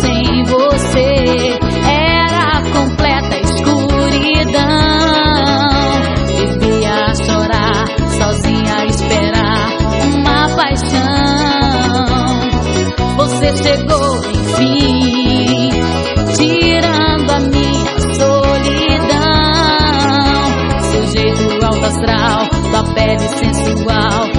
sem você era completa escuridão. Vivia a chorar, sozinha a esperar uma paixão. Você chegou, enfim, tirando a minha solidão. Seu jeito alto astral, tua pele sensual